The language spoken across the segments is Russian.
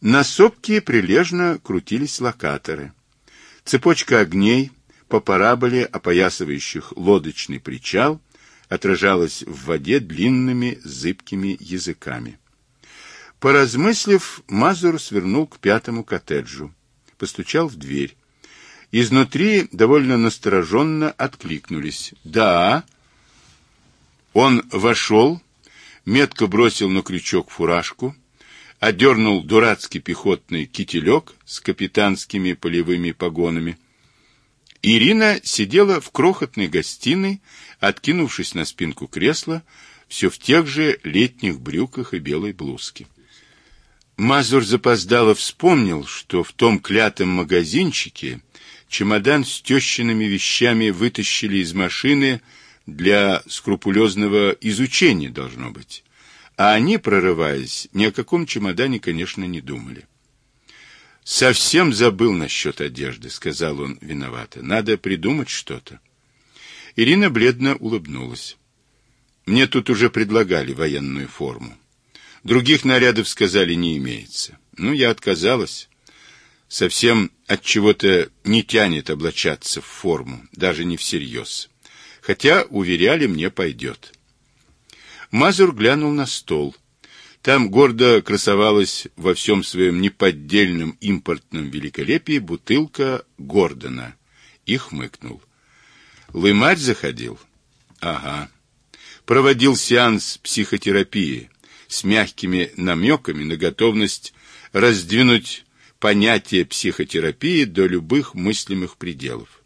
На сопке прилежно крутились локаторы. Цепочка огней по параболе, опоясывающих лодочный причал, отражалась в воде длинными зыбкими языками. Поразмыслив, Мазур свернул к пятому коттеджу, постучал в дверь. Изнутри довольно настороженно откликнулись. «Да». Он вошел, метко бросил на крючок фуражку, одернул дурацкий пехотный кителек с капитанскими полевыми погонами. Ирина сидела в крохотной гостиной, откинувшись на спинку кресла, все в тех же летних брюках и белой блузке. Мазур запоздало вспомнил, что в том клятом магазинчике чемодан с тещиными вещами вытащили из машины для скрупулезного изучения, должно быть. А они, прорываясь, ни о каком чемодане, конечно, не думали. «Совсем забыл насчет одежды», — сказал он виновато. «Надо придумать что-то». Ирина бледно улыбнулась. «Мне тут уже предлагали военную форму. Других нарядов, сказали, не имеется. Ну, я отказалась. Совсем от чего-то не тянет облачаться в форму, даже не всерьез. Хотя, уверяли, мне пойдет. Мазур глянул на стол. Там гордо красовалась во всем своем неподдельном импортном великолепии бутылка Гордона. И хмыкнул. Лымарь заходил? Ага. Проводил сеанс психотерапии с мягкими намеками на готовность раздвинуть понятие психотерапии до любых мыслимых пределов.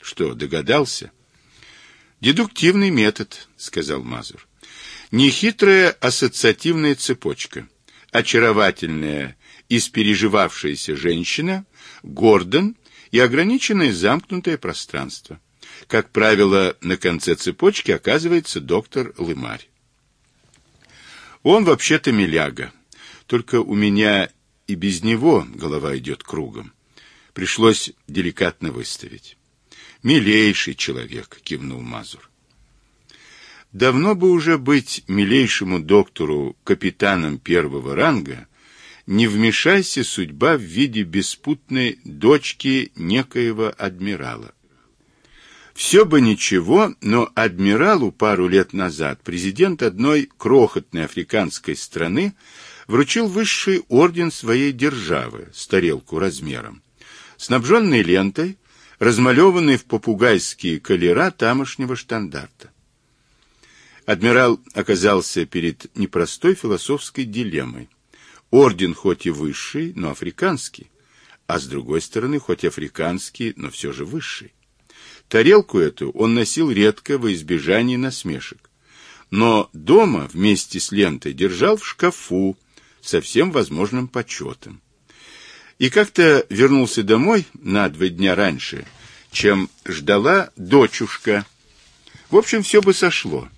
Что, догадался? Дедуктивный метод, сказал Мазур. Нехитрая ассоциативная цепочка. Очаровательная, испереживавшаяся женщина, Гордон и ограниченное замкнутое пространство. Как правило, на конце цепочки оказывается доктор Лымарь. Он вообще-то миляга. Только у меня и без него голова идет кругом. Пришлось деликатно выставить. «Милейший человек», — кивнул Мазур. Давно бы уже быть милейшему доктору капитаном первого ранга, не вмешайся судьба в виде беспутной дочки некоего адмирала. Все бы ничего, но адмиралу пару лет назад президент одной крохотной африканской страны вручил высший орден своей державы с тарелку размером, снабженный лентой, размалеванной в попугайские колера тамошнего штандарта. Адмирал оказался перед непростой философской дилеммой. Орден хоть и высший, но африканский, а с другой стороны, хоть африканский, но все же высший. Тарелку эту он носил редко во избежание насмешек. Но дома вместе с лентой держал в шкафу со всем возможным почетом. И как-то вернулся домой на два дня раньше, чем ждала дочушка. В общем, все бы сошло.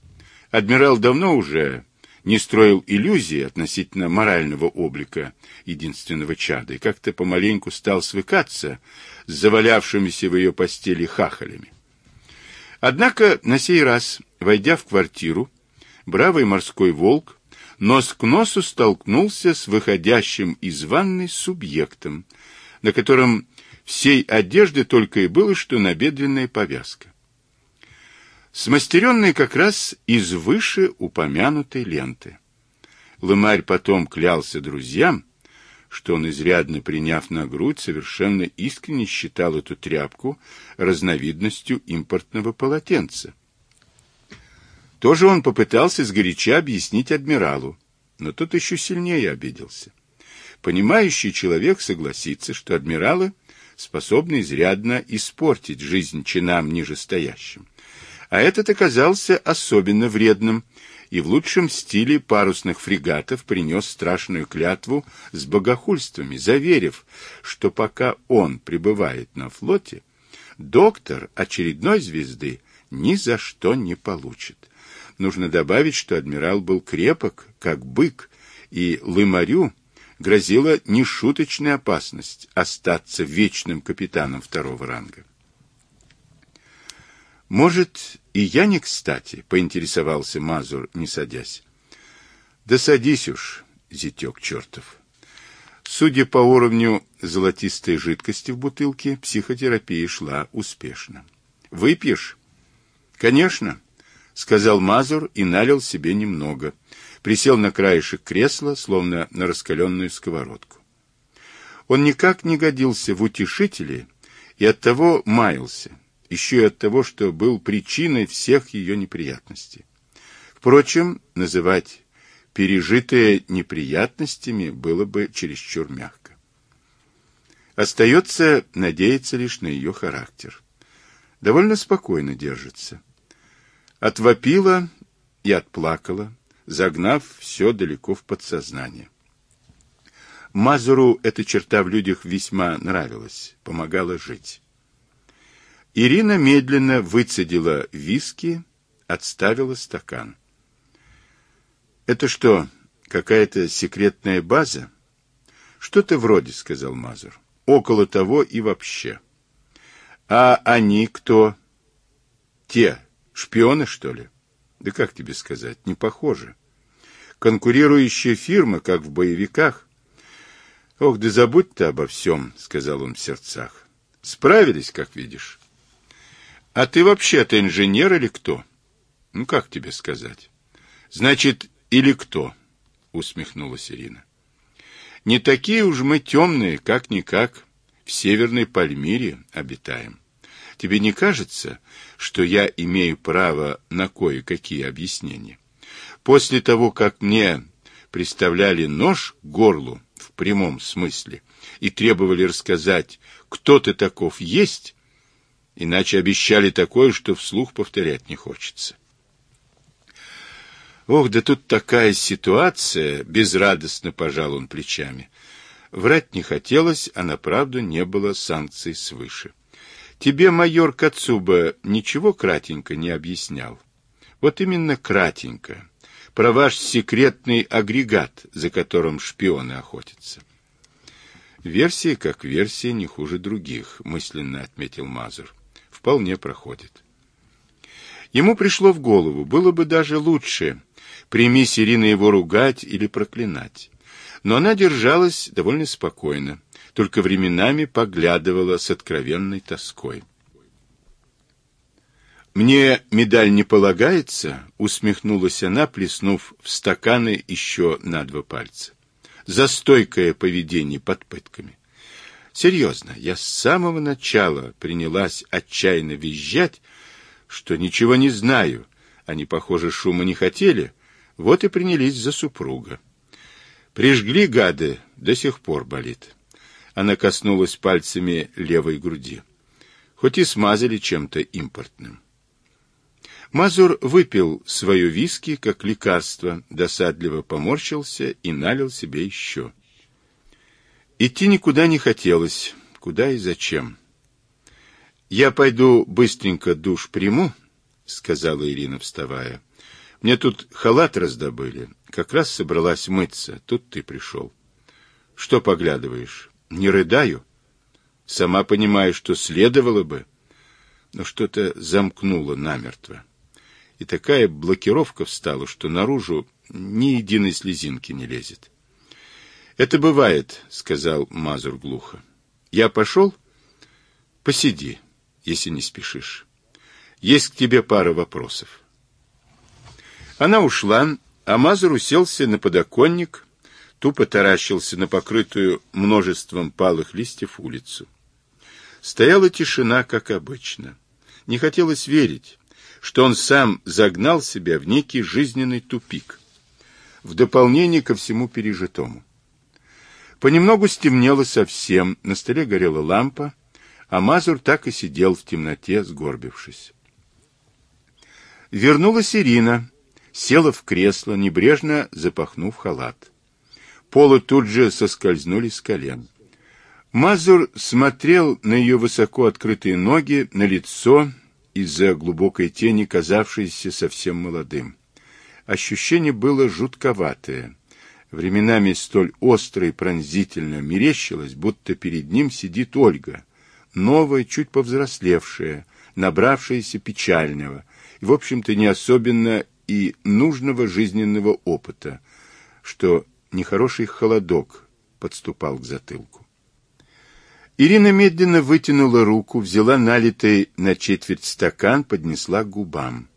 Адмирал давно уже не строил иллюзий относительно морального облика единственного чада и как-то помаленьку стал свыкаться с завалявшимися в ее постели хахалями. Однако на сей раз, войдя в квартиру, бравый морской волк нос к носу столкнулся с выходящим из ванной субъектом, на котором всей одежды только и было, что набедренная повязка. Смастеренный как раз из выше упомянутой ленты. Лымарь потом клялся друзьям, что он, изрядно приняв на грудь, совершенно искренне считал эту тряпку разновидностью импортного полотенца. Тоже он попытался сгоряча объяснить адмиралу, но тот еще сильнее обиделся. Понимающий человек согласится, что адмиралы способны изрядно испортить жизнь чинам нижестоящим. А этот оказался особенно вредным, и в лучшем стиле парусных фрегатов принес страшную клятву с богохульствами, заверив, что пока он пребывает на флоте, доктор очередной звезды ни за что не получит. Нужно добавить, что адмирал был крепок, как бык, и Лымарю грозила нешуточная опасность остаться вечным капитаном второго ранга. Может, и я не кстати, поинтересовался Мазур, не садясь. Да садись уж, зятек чертов. Судя по уровню золотистой жидкости в бутылке, психотерапия шла успешно. «Выпьешь?» «Конечно», — сказал Мазур и налил себе немного. Присел на краешек кресла, словно на раскаленную сковородку. Он никак не годился в утешители и оттого маялся, еще и от того, что был причиной всех ее неприятностей. Впрочем, называть пережитое неприятностями было бы чересчур мягко. Остается надеяться лишь на ее характер. Довольно спокойно держится. Отвопила и отплакала, загнав все далеко в подсознание. Мазуру эта черта в людях весьма нравилась, помогала жить. Ирина медленно выцедила виски, отставила стакан. «Это что, какая-то секретная база?» «Что-то вроде», — сказал Мазур. «Около того и вообще». «А они кто?» «Те, шпионы, что ли?» «Да как тебе сказать, не похоже. Конкурирующая фирма, как в боевиках». «Ох, да забудь ты обо всем», — сказал он в сердцах. «Справились, как видишь». «А ты вообще-то инженер или кто?» «Ну, как тебе сказать?» «Значит, или кто?» — усмехнулась Ирина. «Не такие уж мы темные, как-никак, в Северной Пальмире обитаем. Тебе не кажется, что я имею право на кое-какие объяснения? После того, как мне приставляли нож к горлу, в прямом смысле, и требовали рассказать, кто ты таков есть, иначе обещали такое, что вслух повторять не хочется. Ох, да тут такая ситуация, безрадостно пожал он плечами. Врать не хотелось, а на правду не было санкций свыше. Тебе майор Кацуба ничего кратенько не объяснял? Вот именно кратенько про ваш секретный агрегат, за которым шпионы охотятся. Версия как версия не хуже других, мысленно отметил Мазур. Вполне проходит. Ему пришло в голову, было бы даже лучше, прими Ирина его ругать или проклинать. Но она держалась довольно спокойно, только временами поглядывала с откровенной тоской. «Мне медаль не полагается?» — усмехнулась она, плеснув в стаканы еще на два пальца. «За стойкое поведение под пытками». «Серьезно, я с самого начала принялась отчаянно визжать, что ничего не знаю. Они, похоже, шума не хотели, вот и принялись за супруга. Прижгли гады, до сих пор болит». Она коснулась пальцами левой груди. Хоть и смазали чем-то импортным. Мазур выпил свое виски как лекарство, досадливо поморщился и налил себе еще. Идти никуда не хотелось. Куда и зачем? «Я пойду быстренько душ приму», — сказала Ирина, вставая. «Мне тут халат раздобыли. Как раз собралась мыться. Тут ты пришел». «Что поглядываешь? Не рыдаю?» «Сама понимаю, что следовало бы, но что-то замкнуло намертво» и такая блокировка встала, что наружу ни единой слезинки не лезет. «Это бывает», — сказал Мазур глухо. «Я пошел? Посиди, если не спешишь. Есть к тебе пара вопросов». Она ушла, а Мазур уселся на подоконник, тупо таращился на покрытую множеством палых листьев улицу. Стояла тишина, как обычно. Не хотелось верить, что он сам загнал себя в некий жизненный тупик, в дополнение ко всему пережитому. Понемногу стемнело совсем, на столе горела лампа, а Мазур так и сидел в темноте, сгорбившись. Вернулась Ирина, села в кресло, небрежно запахнув халат. Полы тут же соскользнули с колен. Мазур смотрел на ее высоко открытые ноги, на лицо, из-за глубокой тени, казавшейся совсем молодым. Ощущение было жутковатое. Временами столь остро и пронзительно мерещилось, будто перед ним сидит Ольга, новая, чуть повзрослевшая, набравшаяся печального и, в общем-то, не особенно и нужного жизненного опыта, что нехороший холодок подступал к затылку. Ирина медленно вытянула руку, взяла налитый на четверть стакан, поднесла к губам.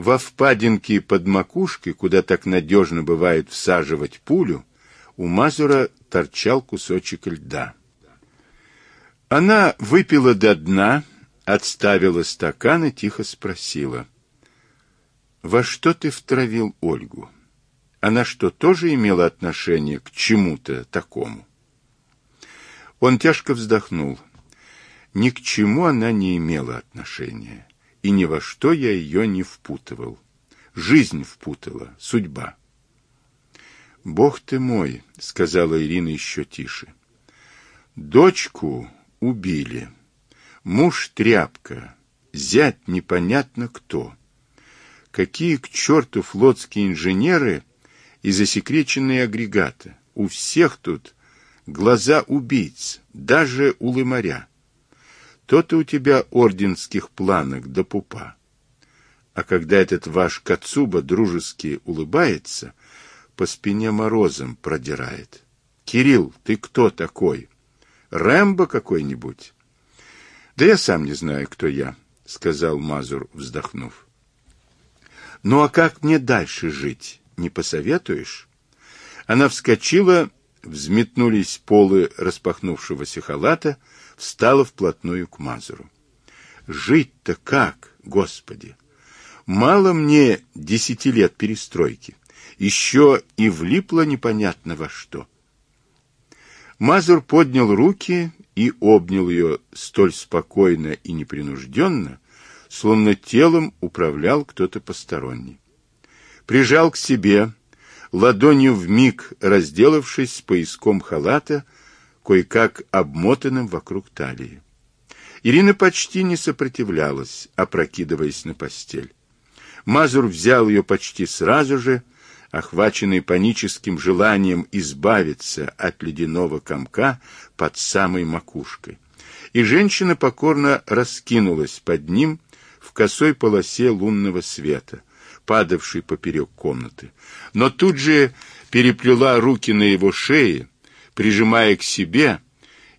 Во впадинке под макушкой, куда так надежно бывает всаживать пулю, у Мазура торчал кусочек льда. Она выпила до дна, отставила стакан и тихо спросила. «Во что ты втравил Ольгу? Она что, тоже имела отношение к чему-то такому?» Он тяжко вздохнул. Ни к чему она не имела отношения, и ни во что я ее не впутывал. Жизнь впутала, судьба. «Бог ты мой», — сказала Ирина еще тише. «Дочку убили, муж тряпка, зять непонятно кто. Какие к черту флотские инженеры и засекреченные агрегаты? У всех тут глаза убийц, даже у лымаря. То-то у тебя орденских планок до пупа. А когда этот ваш Кацуба дружески улыбается, по спине морозом продирает. Кирилл, ты кто такой? Рэмбо какой-нибудь? Да я сам не знаю, кто я, сказал Мазур, вздохнув. Ну а как мне дальше жить? Не посоветуешь? Она вскочила взметнулись полы распахнувшегося халата, встала вплотную к Мазуру. Жить-то как, Господи? Мало мне десяти лет перестройки. Еще и влипло непонятно во что. Мазур поднял руки и обнял ее столь спокойно и непринужденно, словно телом управлял кто-то посторонний. Прижал к себе, ладонью вмиг разделавшись с пояском халата, кое-как обмотанным вокруг талии. Ирина почти не сопротивлялась, опрокидываясь на постель. Мазур взял ее почти сразу же, охваченный паническим желанием избавиться от ледяного комка под самой макушкой. И женщина покорно раскинулась под ним в косой полосе лунного света, падавшей поперек комнаты, но тут же переплела руки на его шее, прижимая к себе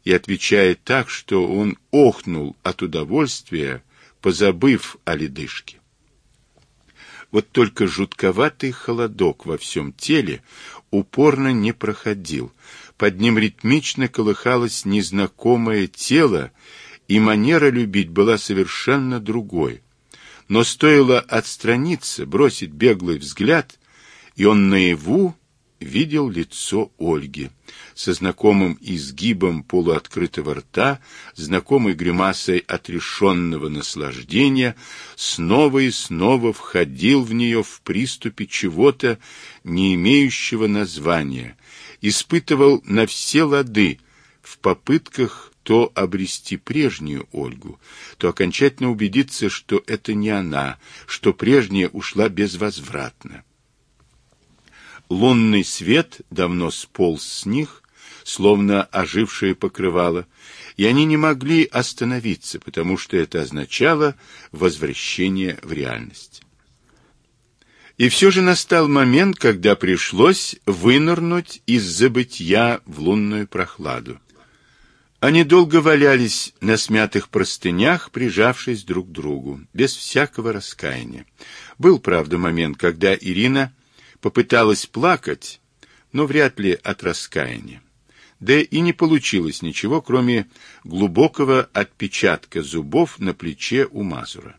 и отвечая так, что он охнул от удовольствия, позабыв о ледышке. Вот только жутковатый холодок во всем теле упорно не проходил. Под ним ритмично колыхалось незнакомое тело, и манера любить была совершенно другой. Но стоило отстраниться, бросить беглый взгляд, и он наяву видел лицо Ольги со знакомым изгибом полуоткрытого рта, знакомой гримасой отрешенного наслаждения, снова и снова входил в нее в приступе чего-то, не имеющего названия, испытывал на все лады в попытках то обрести прежнюю Ольгу, то окончательно убедиться, что это не она, что прежняя ушла безвозвратно. Лунный свет давно сполз с них, словно ожившее покрывало, и они не могли остановиться, потому что это означало возвращение в реальность. И все же настал момент, когда пришлось вынырнуть из забытья в лунную прохладу. Они долго валялись на смятых простынях, прижавшись друг к другу, без всякого раскаяния. Был, правда, момент, когда Ирина попыталась плакать, но вряд ли от раскаяния. Да и не получилось ничего, кроме глубокого отпечатка зубов на плече у Мазура.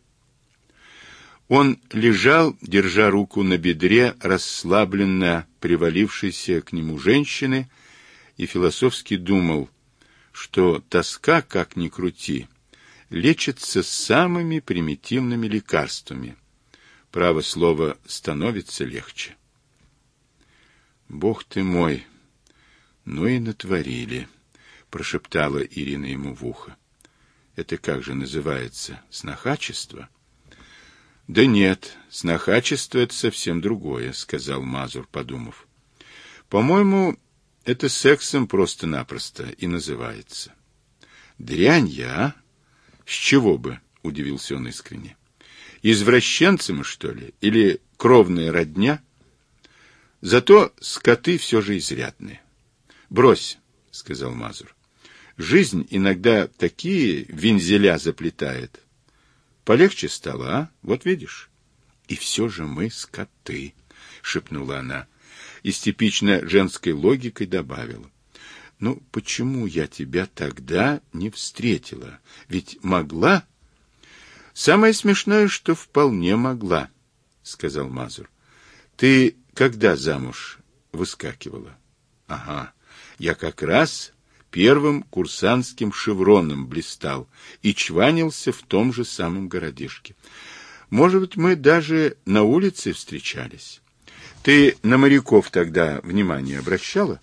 Он лежал, держа руку на бедре, расслабленно привалившейся к нему женщины, и философски думал — что тоска, как ни крути, лечится самыми примитивными лекарствами. Право слово становится легче. Бог ты мой, ну и натворили, прошептала Ирина ему в ухо. Это как же называется? Снохачество? Да нет, снохачество это совсем другое, сказал Мазур, подумав. По-моему, это сексом просто-напросто и называется. Дрянь я, а? С чего бы, удивился он искренне. Извращенцем, что ли, или кровная родня? Зато скоты все же изрядные. Брось, сказал Мазур. Жизнь иногда такие вензеля заплетает. Полегче стало, а? Вот видишь. И все же мы скоты, шепнула она и с типично женской логикой добавила. Ну, почему я тебя тогда не встретила? Ведь могла? Самое смешное, что вполне могла, сказал Мазур. Ты когда замуж выскакивала? Ага, я как раз первым курсантским шевроном блистал и чванился в том же самом городишке. Может быть, мы даже на улице встречались. Ты на моряков тогда внимание обращала?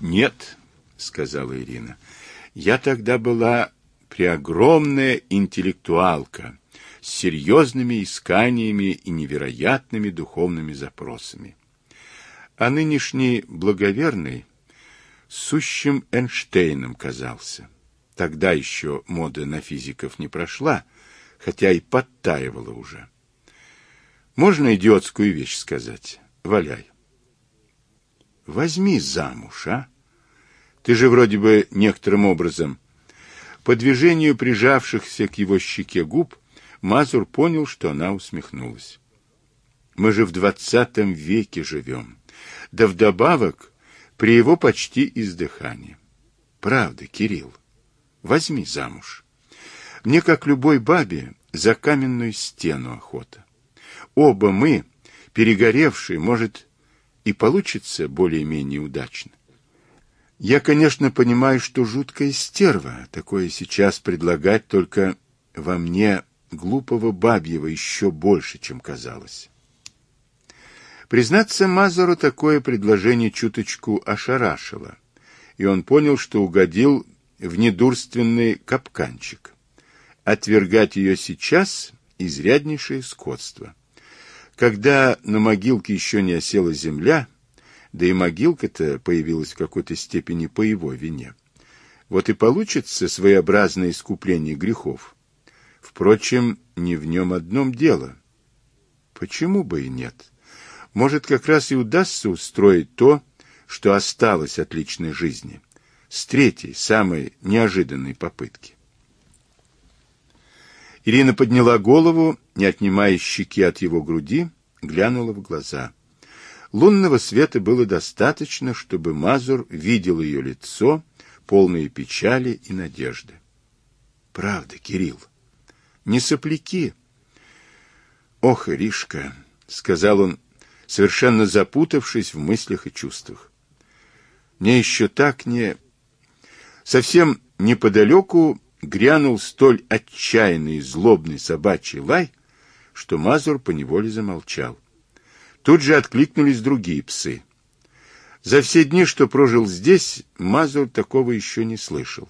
Нет, сказала Ирина. Я тогда была преогромная интеллектуалка с серьезными исканиями и невероятными духовными запросами. А нынешний благоверный сущим Эйнштейном казался. Тогда еще мода на физиков не прошла, хотя и подтаивала уже. Можно идиотскую вещь сказать? Валяй. Возьми замуж, а? Ты же вроде бы некоторым образом... По движению прижавшихся к его щеке губ Мазур понял, что она усмехнулась. Мы же в двадцатом веке живем. Да вдобавок при его почти издыхании. Правда, Кирилл, возьми замуж. Мне, как любой бабе, за каменную стену охота оба мы, перегоревшие, может, и получится более-менее удачно. Я, конечно, понимаю, что жуткая стерва, такое сейчас предлагать только во мне глупого бабьего еще больше, чем казалось. Признаться Мазуру такое предложение чуточку ошарашило, и он понял, что угодил в недурственный капканчик. Отвергать ее сейчас — изряднейшее скотство. Когда на могилке еще не осела земля, да и могилка-то появилась в какой-то степени по его вине, вот и получится своеобразное искупление грехов. Впрочем, не в нем одном дело. Почему бы и нет? Может, как раз и удастся устроить то, что осталось от личной жизни, с третьей, самой неожиданной попытки. Ирина подняла голову, не отнимая щеки от его груди, глянула в глаза. Лунного света было достаточно, чтобы Мазур видел ее лицо, полное печали и надежды. Правда, Кирилл, не сопляки. Ох, Иришка, сказал он, совершенно запутавшись в мыслях и чувствах. Мне еще так не... Совсем неподалеку грянул столь отчаянный злобный собачий лай, что Мазур поневоле замолчал. Тут же откликнулись другие псы. За все дни, что прожил здесь, Мазур такого еще не слышал.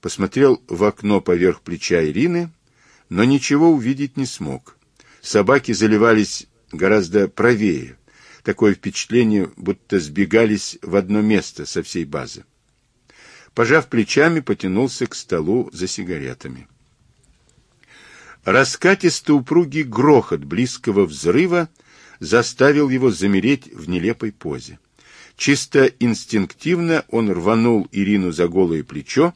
Посмотрел в окно поверх плеча Ирины, но ничего увидеть не смог. Собаки заливались гораздо правее. Такое впечатление, будто сбегались в одно место со всей базы. Пожав плечами, потянулся к столу за сигаретами. Раскатистый упругий грохот близкого взрыва заставил его замереть в нелепой позе. Чисто инстинктивно он рванул Ирину за голое плечо,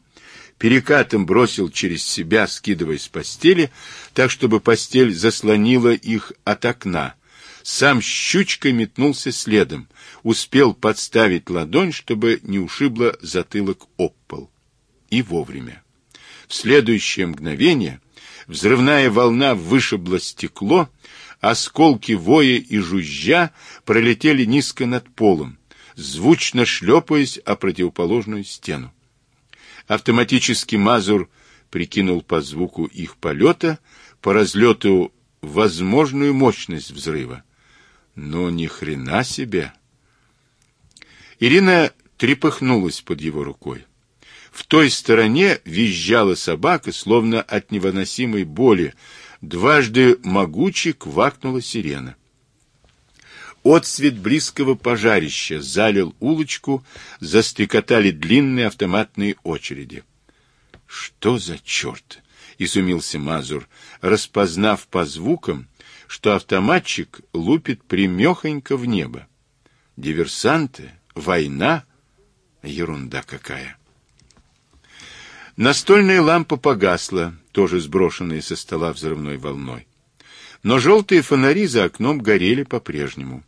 перекатом бросил через себя, скидывая с постели, так, чтобы постель заслонила их от окна. Сам щучкой метнулся следом, успел подставить ладонь, чтобы не ушибло затылок об пол. И вовремя. В следующее мгновение взрывная волна вышибла стекло, осколки воя и жужжа пролетели низко над полом, звучно шлепаясь о противоположную стену. Автоматический Мазур прикинул по звуку их полета, по разлету возможную мощность взрыва. Но ни хрена себе! Ирина трепыхнулась под его рукой. В той стороне визжала собака, словно от невыносимой боли. Дважды могуче квакнула сирена. Отсвет близкого пожарища залил улочку, застрекотали длинные автоматные очереди. «Что за черт?» — изумился Мазур, распознав по звукам, что автоматчик лупит примехонько в небо. «Диверсанты? Война?» Ерунда какая. Настольная лампа погасла, тоже сброшенная со стола взрывной волной. Но желтые фонари за окном горели по-прежнему.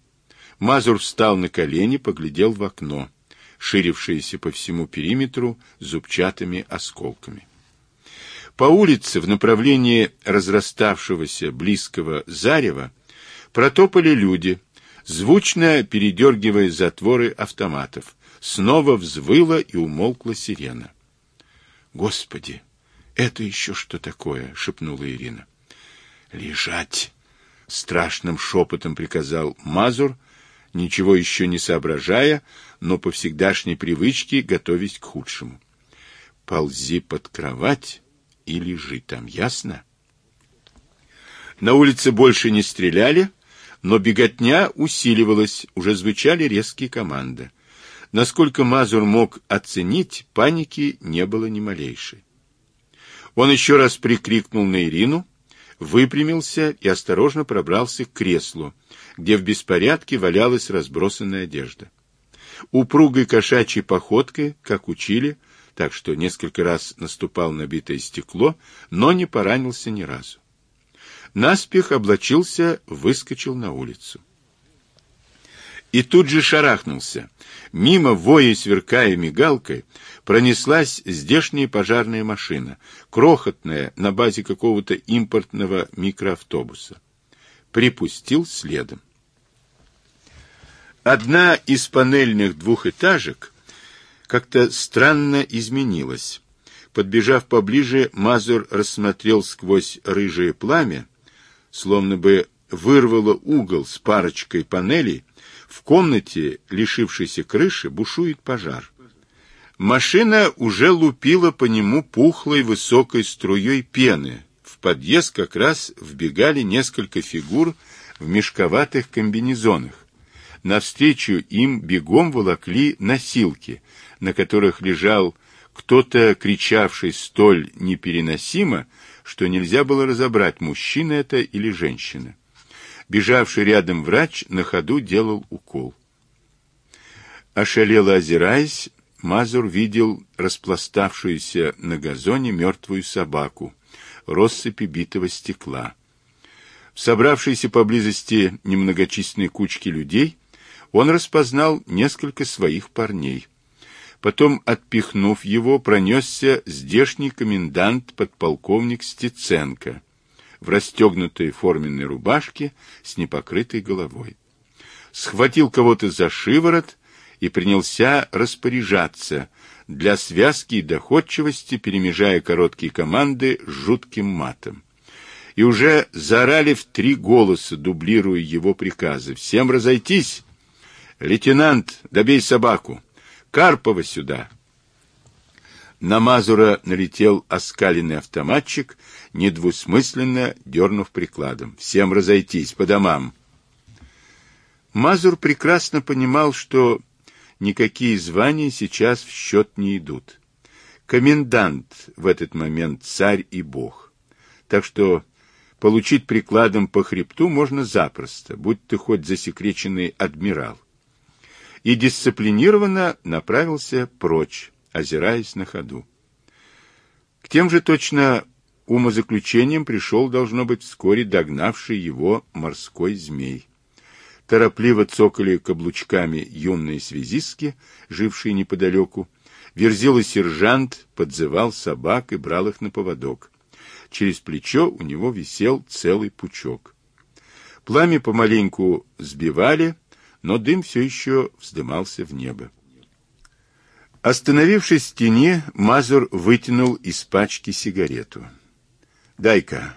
Мазур встал на колени, поглядел в окно, ширившееся по всему периметру зубчатыми осколками. По улице в направлении разраставшегося близкого зарева протопали люди, звучно передергивая затворы автоматов. Снова взвыла и умолкла сирена. «Господи, это еще что такое?» — шепнула Ирина. «Лежать!» — страшным шепотом приказал Мазур, ничего еще не соображая, но по всегдашней привычке готовясь к худшему. «Ползи под кровать и лежи там, ясно? На улице больше не стреляли, но беготня усиливалась, уже звучали резкие команды. Насколько Мазур мог оценить, паники не было ни малейшей. Он еще раз прикрикнул на Ирину, выпрямился и осторожно пробрался к креслу, где в беспорядке валялась разбросанная одежда. Упругой кошачьей походкой, как учили, так что несколько раз наступал на битое стекло, но не поранился ни разу. Наспех облачился, выскочил на улицу. И тут же шарахнулся. Мимо, воя сверкая мигалкой, пронеслась здешняя пожарная машина, крохотная, на базе какого-то импортного микроавтобуса. Припустил следом. Одна из панельных двухэтажек как-то странно изменилась. Подбежав поближе, Мазур рассмотрел сквозь рыжее пламя, словно бы вырвало угол с парочкой панелей, в комнате, лишившейся крыши, бушует пожар. Машина уже лупила по нему пухлой высокой струей пены. В подъезд как раз вбегали несколько фигур в мешковатых комбинезонах. Навстречу им бегом волокли носилки, на которых лежал кто-то, кричавший столь непереносимо, что нельзя было разобрать, мужчина это или женщина. Бежавший рядом врач на ходу делал укол. Ошалело озираясь, Мазур видел распластавшуюся на газоне мертвую собаку, россыпи битого стекла. В собравшейся поблизости немногочисленной кучки людей он распознал несколько своих парней. Потом, отпихнув его, пронесся здешний комендант подполковник Стеценко в расстегнутой форменной рубашке с непокрытой головой. Схватил кого-то за шиворот и принялся распоряжаться для связки и доходчивости, перемежая короткие команды с жутким матом. И уже заорали в три голоса, дублируя его приказы. «Всем разойтись! Лейтенант, добей собаку! Карпова сюда!» На Мазура налетел оскаленный автоматчик, недвусмысленно дернув прикладом. «Всем разойтись по домам!» Мазур прекрасно понимал, что никакие звания сейчас в счет не идут. Комендант в этот момент царь и бог. Так что получить прикладом по хребту можно запросто, будь ты хоть засекреченный адмирал и дисциплинированно направился прочь, озираясь на ходу. К тем же точно умозаключениям пришел, должно быть, вскоре догнавший его морской змей. Торопливо цокали каблучками юные связистки, жившие неподалеку. Верзил сержант подзывал собак и брал их на поводок. Через плечо у него висел целый пучок. Пламя помаленьку сбивали, но дым все еще вздымался в небо. Остановившись в тени, Мазур вытянул из пачки сигарету. «Дай-ка».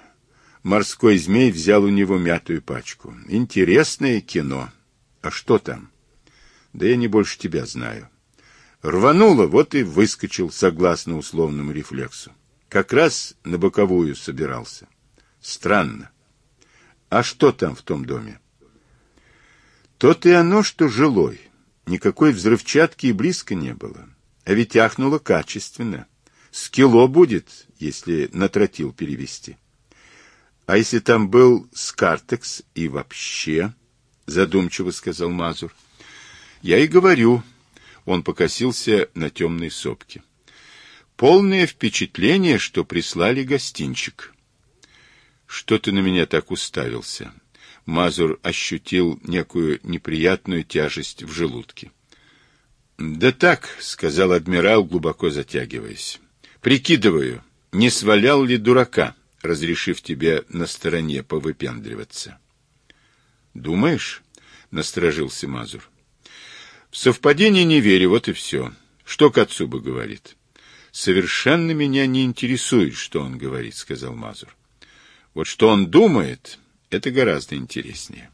Морской змей взял у него мятую пачку. «Интересное кино. А что там?» «Да я не больше тебя знаю». Рвануло, вот и выскочил согласно условному рефлексу. Как раз на боковую собирался. Странно. А что там в том доме? То-то и оно, что жилой. Никакой взрывчатки и близко не было. А ведь ахнуло качественно. С кило будет, если на тротил перевести. А если там был скартекс и вообще, задумчиво сказал Мазур. Я и говорю, Он покосился на темной сопке. Полное впечатление, что прислали гостинчик. Что ты на меня так уставился? Мазур ощутил некую неприятную тяжесть в желудке. «Да так», — сказал адмирал, глубоко затягиваясь. «Прикидываю, не свалял ли дурака, разрешив тебе на стороне повыпендриваться?» «Думаешь?» — насторожился Мазур. «В совпадение не верю, вот и все. Что Кацуба говорит?» «Совершенно меня не интересует, что он говорит», — сказал Мазур. «Вот что он думает, это гораздо интереснее».